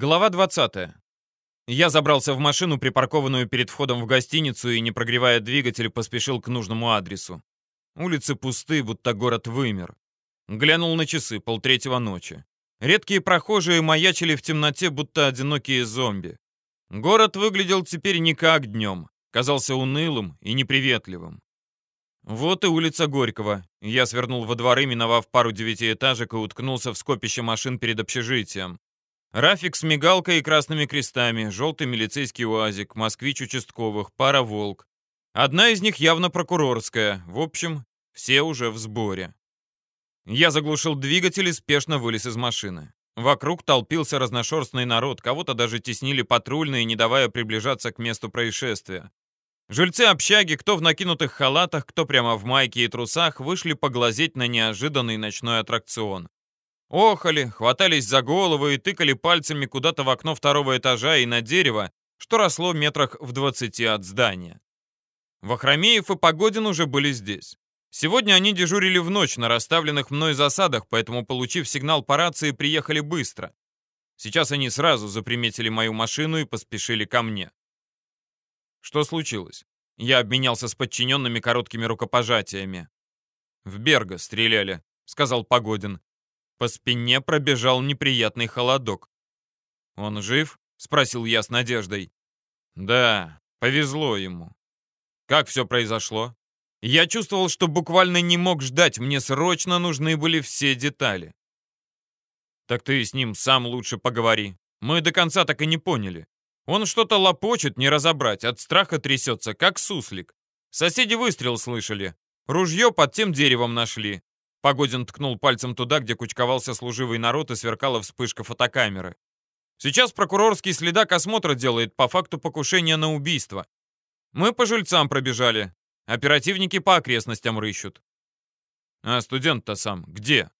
Глава 20. Я забрался в машину, припаркованную перед входом в гостиницу, и, не прогревая двигатель, поспешил к нужному адресу. Улицы пусты, будто город вымер. Глянул на часы, полтретьего ночи. Редкие прохожие маячили в темноте, будто одинокие зомби. Город выглядел теперь не как днем, казался унылым и неприветливым. Вот и улица Горького. Я свернул во дворы, миновав пару девятиэтажек и уткнулся в скопище машин перед общежитием. Рафик с мигалкой и красными крестами, желтый милицейский УАЗик, москвич участковых, пара «Волк». Одна из них явно прокурорская. В общем, все уже в сборе. Я заглушил двигатель и спешно вылез из машины. Вокруг толпился разношерстный народ, кого-то даже теснили патрульные, не давая приближаться к месту происшествия. Жильцы общаги, кто в накинутых халатах, кто прямо в майке и трусах, вышли поглазеть на неожиданный ночной аттракцион. Охали, хватались за головы и тыкали пальцами куда-то в окно второго этажа и на дерево, что росло метрах в двадцати от здания. Вахромеев и Погодин уже были здесь. Сегодня они дежурили в ночь на расставленных мной засадах, поэтому, получив сигнал по рации, приехали быстро. Сейчас они сразу заприметили мою машину и поспешили ко мне. Что случилось? Я обменялся с подчиненными короткими рукопожатиями. «В Берга стреляли», — сказал Погодин. По спине пробежал неприятный холодок. «Он жив?» — спросил я с надеждой. «Да, повезло ему». «Как все произошло?» Я чувствовал, что буквально не мог ждать, мне срочно нужны были все детали. «Так ты с ним сам лучше поговори. Мы до конца так и не поняли. Он что-то лопочет, не разобрать, от страха трясется, как суслик. Соседи выстрел слышали. Ружье под тем деревом нашли. Погодин ткнул пальцем туда, где кучковался служивый народ и сверкала вспышка фотокамеры. Сейчас прокурорский следак осмотра делает по факту покушения на убийство. Мы по жильцам пробежали. Оперативники по окрестностям рыщут. А студент-то сам где?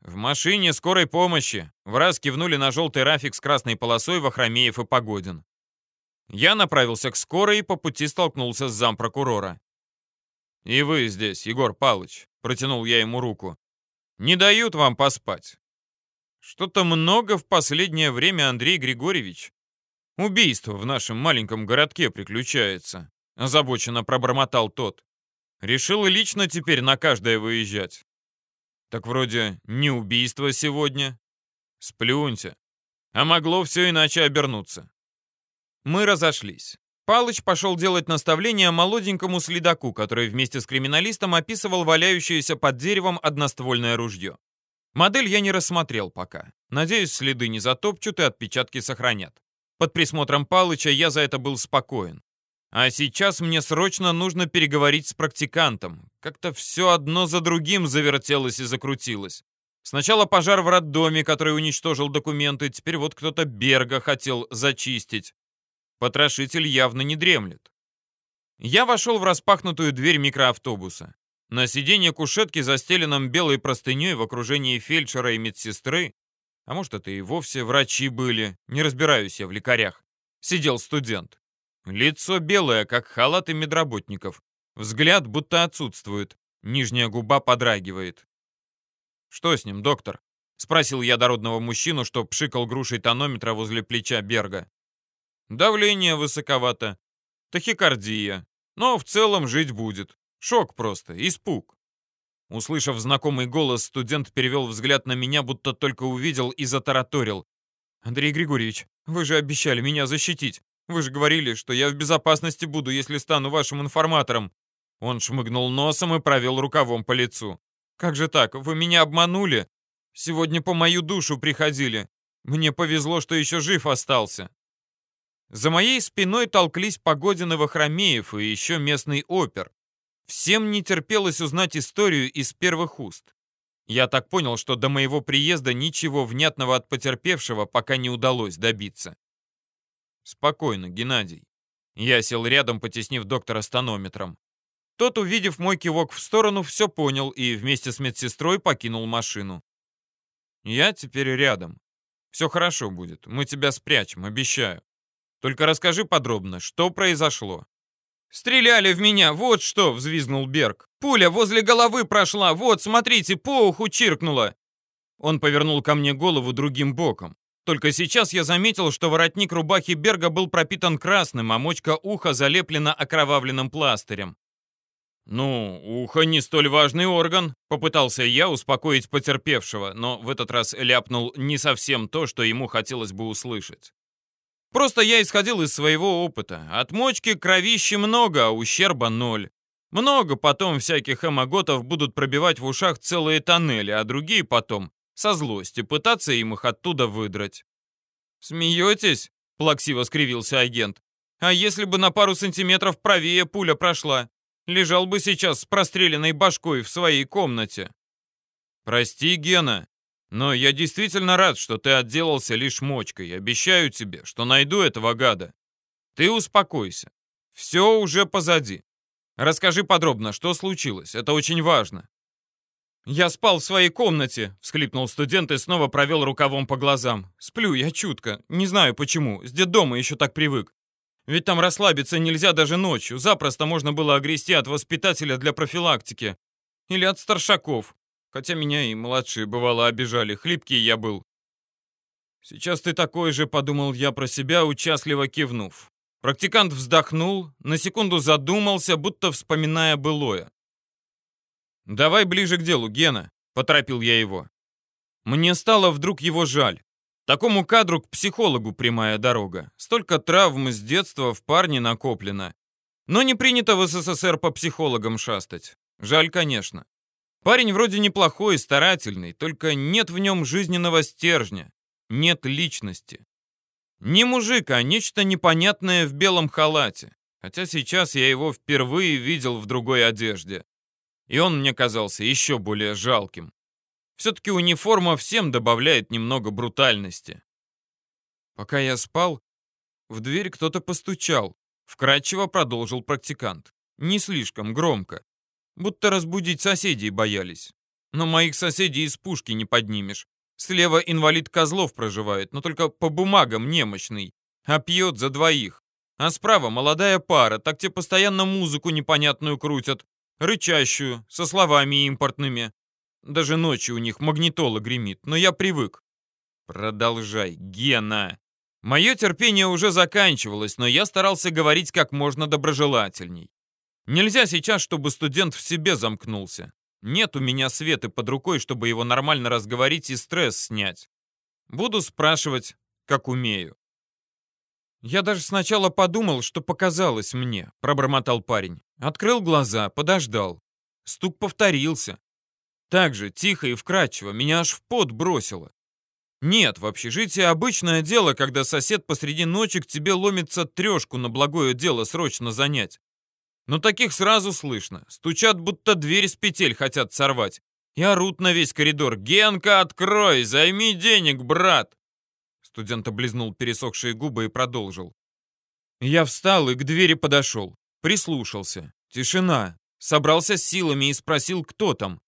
В машине скорой помощи. В раз кивнули на желтый рафик с красной полосой Вахромеев и Погодин. Я направился к скорой и по пути столкнулся с зампрокурора. «И вы здесь, Егор Палыч», — протянул я ему руку. «Не дают вам поспать». «Что-то много в последнее время, Андрей Григорьевич. Убийство в нашем маленьком городке приключается», — озабоченно пробормотал тот. «Решил лично теперь на каждое выезжать». «Так вроде не убийство сегодня». «Сплюньте. А могло все иначе обернуться». Мы разошлись. Палыч пошел делать наставление молоденькому следаку, который вместе с криминалистом описывал валяющееся под деревом одноствольное ружье. Модель я не рассмотрел пока. Надеюсь, следы не затопчут и отпечатки сохранят. Под присмотром Палыча я за это был спокоен. А сейчас мне срочно нужно переговорить с практикантом. Как-то все одно за другим завертелось и закрутилось. Сначала пожар в роддоме, который уничтожил документы, теперь вот кто-то Берга хотел зачистить. Потрошитель явно не дремлет. Я вошел в распахнутую дверь микроавтобуса. На сиденье кушетки, застеленном белой простыней в окружении фельдшера и медсестры, а может, это и вовсе врачи были, не разбираюсь я в лекарях, сидел студент. Лицо белое, как халаты медработников. Взгляд будто отсутствует, нижняя губа подрагивает. «Что с ним, доктор?» — спросил я дородного мужчину, что пшикал грушей тонометра возле плеча Берга. Давление высоковато. Тахикардия. Но в целом жить будет. Шок просто, испуг. Услышав знакомый голос, студент перевел взгляд на меня, будто только увидел и затараторил. «Андрей Григорьевич, вы же обещали меня защитить. Вы же говорили, что я в безопасности буду, если стану вашим информатором». Он шмыгнул носом и провел рукавом по лицу. «Как же так? Вы меня обманули? Сегодня по мою душу приходили. Мне повезло, что еще жив остался». За моей спиной толклись Погодин и Вахромеев и еще местный опер. Всем не терпелось узнать историю из первых уст. Я так понял, что до моего приезда ничего внятного от потерпевшего пока не удалось добиться. Спокойно, Геннадий. Я сел рядом, потеснив доктора с тонометром. Тот, увидев мой кивок в сторону, все понял и вместе с медсестрой покинул машину. Я теперь рядом. Все хорошо будет. Мы тебя спрячем, обещаю. Только расскажи подробно, что произошло». «Стреляли в меня, вот что!» — взвизгнул Берг. «Пуля возле головы прошла, вот, смотрите, по уху чиркнула!» Он повернул ко мне голову другим боком. Только сейчас я заметил, что воротник рубахи Берга был пропитан красным, а мочка уха залеплена окровавленным пластырем. «Ну, ухо не столь важный орган», — попытался я успокоить потерпевшего, но в этот раз ляпнул не совсем то, что ему хотелось бы услышать. Просто я исходил из своего опыта. От мочки кровищи много, а ущерба ноль. Много потом всяких эмоготов будут пробивать в ушах целые тоннели, а другие потом, со злости, пытаться им их оттуда выдрать. «Смеетесь?» — плаксиво скривился агент. «А если бы на пару сантиметров правее пуля прошла? Лежал бы сейчас с простреленной башкой в своей комнате». «Прости, Гена, но я действительно рад, что ты отделался лишь мочкой. Обещаю тебе, что найду этого гада. Ты успокойся. Все уже позади. Расскажи подробно, что случилось. Это очень важно. «Я спал в своей комнате», — всхлипнул студент и снова провел рукавом по глазам. «Сплю я чутко. Не знаю почему. С детдома еще так привык. Ведь там расслабиться нельзя даже ночью. Запросто можно было огрести от воспитателя для профилактики. Или от старшаков. Хотя меня и младшие, бывало, обижали. Хлипкий я был. Сейчас ты такой же, подумал я про себя, участливо кивнув. Практикант вздохнул, на секунду задумался, будто вспоминая былое. «Давай ближе к делу, Гена», — поторопил я его. Мне стало вдруг его жаль. Такому кадру к психологу прямая дорога. Столько травм с детства в парне накоплено. Но не принято в СССР по психологам шастать. Жаль, конечно. Парень вроде неплохой, старательный, только нет в нем жизненного стержня, нет личности. Не мужик, а нечто непонятное в белом халате. Хотя сейчас я его впервые видел в другой одежде. И он мне казался еще более жалким. Все-таки униформа всем добавляет немного брутальности. Пока я спал, в дверь кто-то постучал. Вкратчиво продолжил практикант. Не слишком громко. Будто разбудить соседей боялись. Но моих соседей из пушки не поднимешь. Слева инвалид Козлов проживает, но только по бумагам немощный, а пьет за двоих. А справа молодая пара, так те постоянно музыку непонятную крутят, рычащую, со словами импортными. Даже ночью у них магнитола гремит, но я привык. Продолжай, Гена. Мое терпение уже заканчивалось, но я старался говорить как можно доброжелательней. Нельзя сейчас, чтобы студент в себе замкнулся. Нет у меня Светы под рукой, чтобы его нормально разговорить и стресс снять. Буду спрашивать, как умею. «Я даже сначала подумал, что показалось мне», — пробормотал парень. Открыл глаза, подождал. Стук повторился. Так же, тихо и вкрадчиво, меня аж в пот бросило. Нет, в общежитии обычное дело, когда сосед посреди ночи к тебе ломится трешку на благое дело срочно занять. Но таких сразу слышно. Стучат, будто дверь с петель хотят сорвать. И орут на весь коридор. «Генка, открой! Займи денег, брат!» Студент облизнул пересохшие губы и продолжил. Я встал и к двери подошел. Прислушался. Тишина. Собрался с силами и спросил, кто там.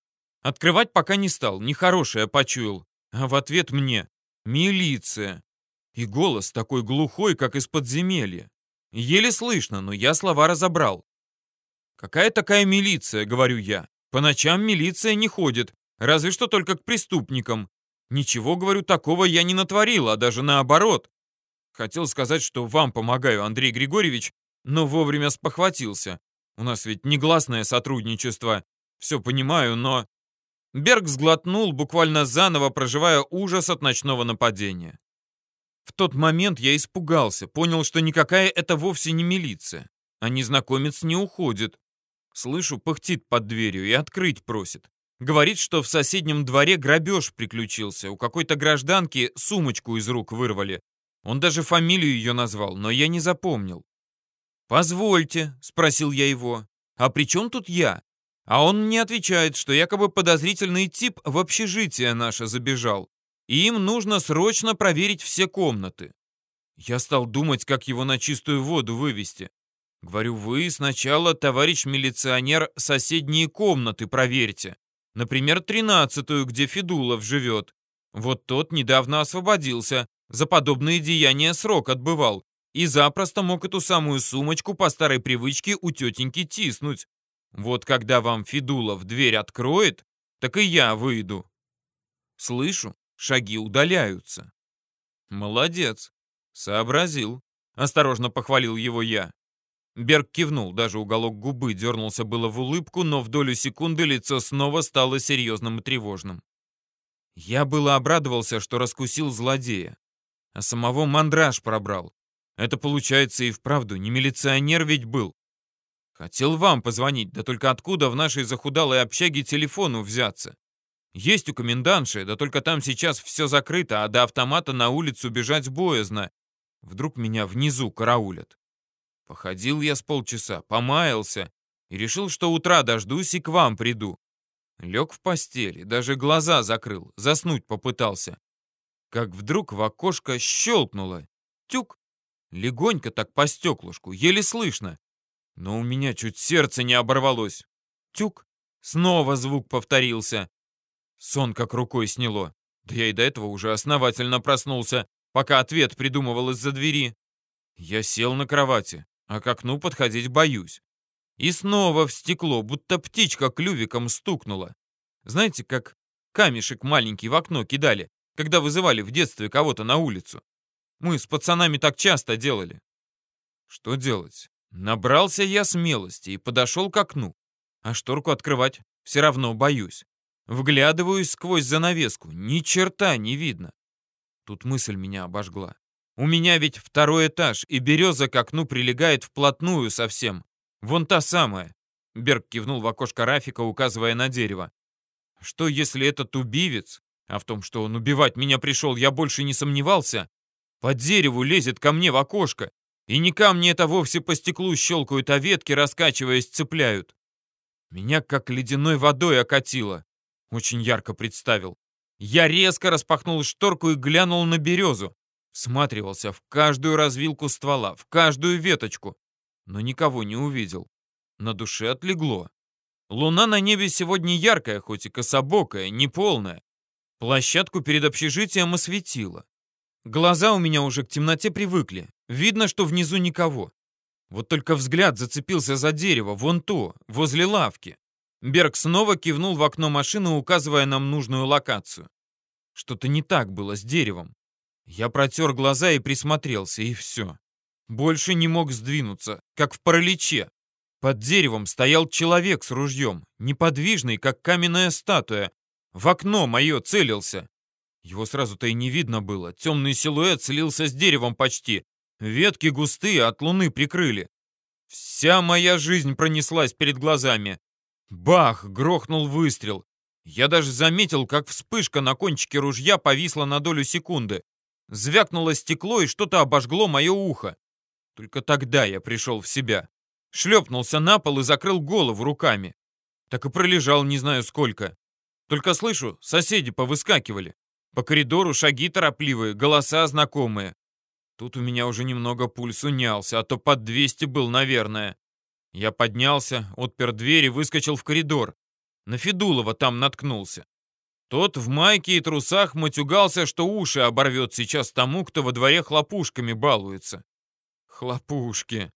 Открывать пока не стал, нехорошее почуял. А в ответ мне «Милиция». И голос такой глухой, как из подземелья. Еле слышно, но я слова разобрал. «Какая такая милиция?» — говорю я. «По ночам милиция не ходит, разве что только к преступникам. Ничего, говорю, такого я не натворил, а даже наоборот. Хотел сказать, что вам помогаю, Андрей Григорьевич, но вовремя спохватился. У нас ведь негласное сотрудничество. Все понимаю, но...» Берг сглотнул, буквально заново проживая ужас от ночного нападения. В тот момент я испугался, понял, что никакая это вовсе не милиция, а незнакомец не уходит. Слышу, пыхтит под дверью и открыть просит. Говорит, что в соседнем дворе грабеж приключился. У какой-то гражданки сумочку из рук вырвали. Он даже фамилию ее назвал, но я не запомнил. «Позвольте», — спросил я его, — «а при чем тут я?» А он мне отвечает, что якобы подозрительный тип в общежитие наше забежал, и им нужно срочно проверить все комнаты. Я стал думать, как его на чистую воду вывести. Говорю, вы сначала, товарищ милиционер, соседние комнаты проверьте. Например, тринадцатую, где Федулов живет. Вот тот недавно освободился, за подобные деяния срок отбывал, и запросто мог эту самую сумочку по старой привычке у тетеньки тиснуть. Вот когда вам Федулов дверь откроет, так и я выйду. Слышу, шаги удаляются. Молодец. Сообразил. Осторожно похвалил его я. Берг кивнул, даже уголок губы дернулся было в улыбку, но в долю секунды лицо снова стало серьезным и тревожным. Я было обрадовался, что раскусил злодея, а самого мандраж пробрал. Это, получается, и вправду не милиционер ведь был. Хотел вам позвонить, да только откуда в нашей захудалой общаге телефону взяться? Есть у комендантши, да только там сейчас все закрыто, а до автомата на улицу бежать боязно. Вдруг меня внизу караулят. Походил я с полчаса, помаялся и решил, что утра дождусь и к вам приду. Лег в постели, даже глаза закрыл, заснуть попытался. Как вдруг в окошко щелкнуло. Тюк! Легонько так по стеклышку, еле слышно. Но у меня чуть сердце не оборвалось. Тюк! Снова звук повторился. Сон как рукой сняло. Да я и до этого уже основательно проснулся, пока ответ придумывал из-за двери. Я сел на кровати, а к окну подходить боюсь. И снова в стекло, будто птичка клювиком стукнула. Знаете, как камешек маленький в окно кидали, когда вызывали в детстве кого-то на улицу. Мы с пацанами так часто делали. Что делать? Набрался я смелости и подошел к окну. А шторку открывать все равно боюсь. Вглядываюсь сквозь занавеску, ни черта не видно. Тут мысль меня обожгла. У меня ведь второй этаж, и береза к окну прилегает вплотную совсем. Вон та самая. Берг кивнул в окошко Рафика, указывая на дерево. Что, если этот убивец, а в том, что он убивать меня пришел, я больше не сомневался, по дереву лезет ко мне в окошко, и не камни это вовсе по стеклу щелкают, а ветки, раскачиваясь, цепляют. Меня как ледяной водой окатило. Очень ярко представил. Я резко распахнул шторку и глянул на березу. Всматривался в каждую развилку ствола, в каждую веточку, но никого не увидел. На душе отлегло. Луна на небе сегодня яркая, хоть и кособокая, неполная. Площадку перед общежитием осветила. Глаза у меня уже к темноте привыкли. Видно, что внизу никого. Вот только взгляд зацепился за дерево, вон то, возле лавки. Берг снова кивнул в окно машины, указывая нам нужную локацию. Что-то не так было с деревом. Я протер глаза и присмотрелся, и все. Больше не мог сдвинуться, как в параличе. Под деревом стоял человек с ружьем, неподвижный, как каменная статуя. В окно мое целился. Его сразу-то и не видно было. Темный силуэт слился с деревом почти. Ветки густые от луны прикрыли. Вся моя жизнь пронеслась перед глазами. Бах! Грохнул выстрел. Я даже заметил, как вспышка на кончике ружья повисла на долю секунды. Звякнуло стекло и что-то обожгло мое ухо. Только тогда я пришел в себя. Шлепнулся на пол и закрыл голову руками. Так и пролежал не знаю сколько. Только слышу, соседи повыскакивали. По коридору шаги торопливые, голоса знакомые. Тут у меня уже немного пульс унялся, а то под 200 был, наверное. Я поднялся, отпер дверь и выскочил в коридор. На Федулова там наткнулся. Тот в майке и трусах матюгался, что уши оборвет сейчас тому, кто во дворе хлопушками балуется. Хлопушки.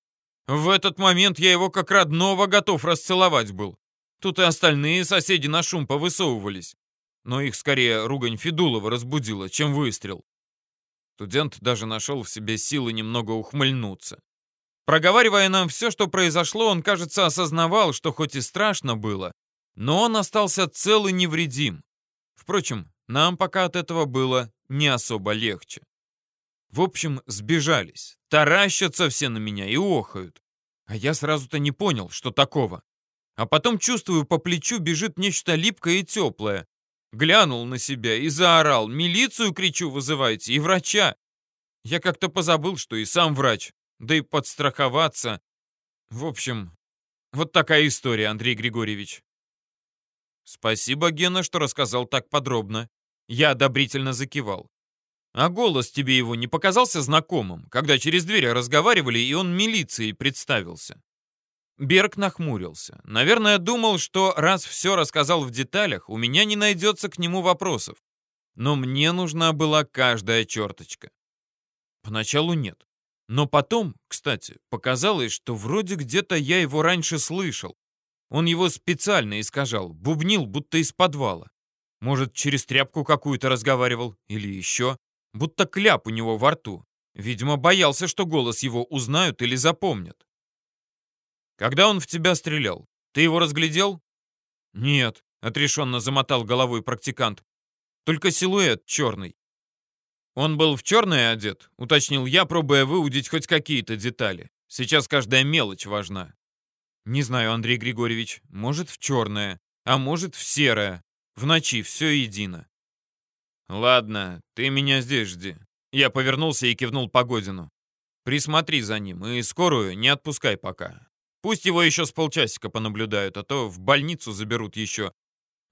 В этот момент я его как родного готов расцеловать был. Тут и остальные соседи на шум повысовывались. Но их скорее ругань Федулова разбудила, чем выстрел. Студент даже нашел в себе силы немного ухмыльнуться. Проговаривая нам все, что произошло, он, кажется, осознавал, что хоть и страшно было, но он остался цел и невредим. Впрочем, нам пока от этого было не особо легче. В общем, сбежались, таращатся все на меня и охают. А я сразу-то не понял, что такого. А потом чувствую, по плечу бежит нечто липкое и теплое. Глянул на себя и заорал. «Милицию, кричу, вызывайте, и врача!» Я как-то позабыл, что и сам врач, да и подстраховаться. В общем, вот такая история, Андрей Григорьевич. Спасибо, Гена, что рассказал так подробно. Я одобрительно закивал. А голос тебе его не показался знакомым, когда через дверь разговаривали, и он милицией представился? Берг нахмурился. Наверное, думал, что раз все рассказал в деталях, у меня не найдется к нему вопросов. Но мне нужна была каждая черточка. Поначалу нет. Но потом, кстати, показалось, что вроде где-то я его раньше слышал. Он его специально искажал, бубнил, будто из подвала. Может, через тряпку какую-то разговаривал или еще. будто кляп у него во рту. Видимо, боялся, что голос его узнают или запомнят. «Когда он в тебя стрелял, ты его разглядел?» «Нет», — отрешенно замотал головой практикант. «Только силуэт черный». «Он был в черное одет?» — уточнил я, пробуя выудить хоть какие-то детали. «Сейчас каждая мелочь важна». «Не знаю, Андрей Григорьевич. Может, в черное, а может, в серое. В ночи все едино». «Ладно, ты меня здесь жди». Я повернулся и кивнул Погодину. «Присмотри за ним и скорую не отпускай пока. Пусть его еще с полчасика понаблюдают, а то в больницу заберут еще».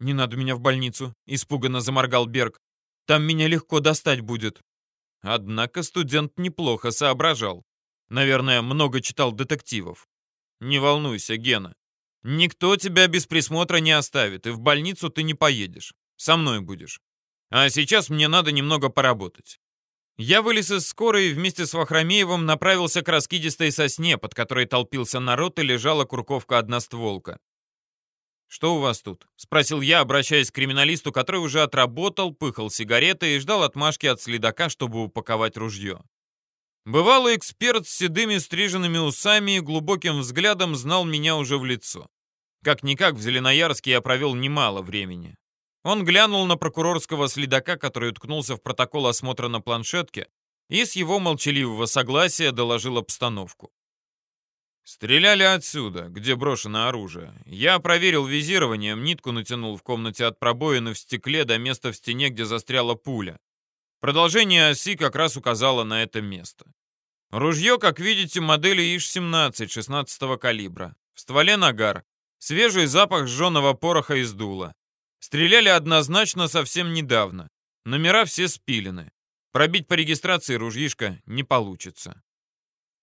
«Не надо меня в больницу», — испуганно заморгал Берг. Там меня легко достать будет». Однако студент неплохо соображал. Наверное, много читал детективов. «Не волнуйся, Гена. Никто тебя без присмотра не оставит, и в больницу ты не поедешь. Со мной будешь. А сейчас мне надо немного поработать». Я вылез из скорой и вместе с Вахромеевым направился к раскидистой сосне, под которой толпился народ и лежала курковка одностволка. «Что у вас тут?» — спросил я, обращаясь к криминалисту, который уже отработал, пыхал сигареты и ждал отмашки от следака, чтобы упаковать ружье. Бывалый эксперт с седыми стриженными усами и глубоким взглядом знал меня уже в лицо. Как-никак в Зеленоярске я провел немало времени. Он глянул на прокурорского следака, который уткнулся в протокол осмотра на планшетке, и с его молчаливого согласия доложил обстановку. Стреляли отсюда, где брошено оружие. Я проверил визированием, нитку натянул в комнате от пробоины в стекле до места в стене, где застряла пуля. Продолжение оси как раз указало на это место. Ружье, как видите, модели ИШ-17 16 калибра. В стволе нагар. Свежий запах сжженного пороха из дула. Стреляли однозначно совсем недавно. Номера все спилены. Пробить по регистрации ружьишко не получится.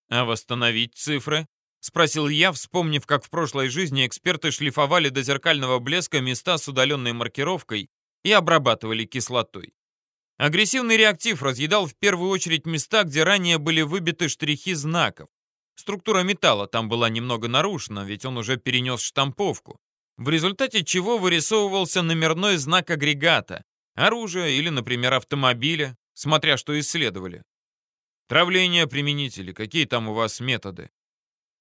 А восстановить цифры — спросил я, вспомнив, как в прошлой жизни эксперты шлифовали до зеркального блеска места с удаленной маркировкой и обрабатывали кислотой. Агрессивный реактив разъедал в первую очередь места, где ранее были выбиты штрихи знаков. Структура металла там была немного нарушена, ведь он уже перенес штамповку, в результате чего вырисовывался номерной знак агрегата, оружия или, например, автомобиля, смотря что исследовали. Травление применителей, какие там у вас методы?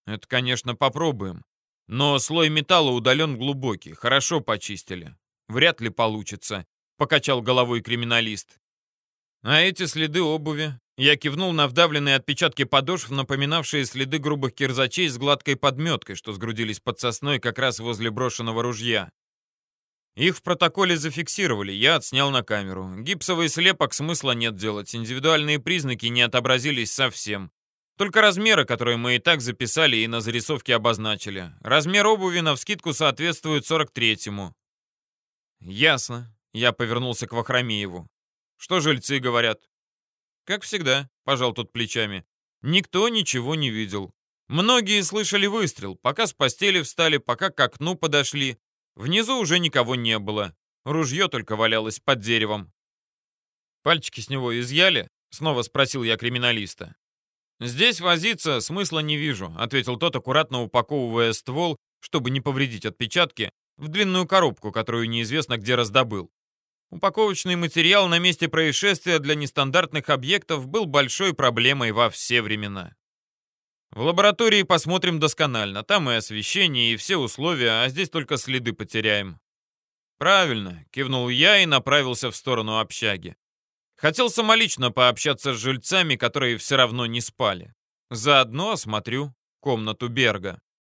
Это, конечно, попробуем. Но слой металла удален глубокий, хорошо почистили. Вряд ли получится, покачал головой криминалист. А эти следы обуви? Я кивнул на вдавленные отпечатки подошв, напоминавшие следы грубых кирзачей с гладкой подметкой, что сгрудились под сосной как раз возле брошенного ружья. Их в протоколе зафиксировали, я отснял на камеру. Гипсовый слепок смысла нет делать, индивидуальные признаки не отобразились совсем. Только размеры, которые мы и так записали и на зарисовке обозначили. Размер обуви навскидку соответствует 43-му. Ясно. Я повернулся к Вахромееву. Что жильцы говорят? Как всегда, пожал тот плечами. Никто ничего не видел. Многие слышали выстрел, пока с постели встали, пока к окну подошли. Внизу уже никого не было. Ружье только валялось под деревом. «Пальчики с него изъяли?» — снова спросил я криминалиста. «Здесь возиться смысла не вижу», — ответил тот, аккуратно упаковывая ствол, чтобы не повредить отпечатки, в длинную коробку, которую неизвестно где раздобыл. Упаковочный материал на месте происшествия для нестандартных объектов был большой проблемой во все времена. В лаборатории посмотрим досконально. Там и освещение, и все условия, а здесь только следы потеряем. Правильно, кивнул я и направился в сторону общаги. Хотел самолично пообщаться с жильцами, которые все равно не спали. Заодно осмотрю комнату Берга.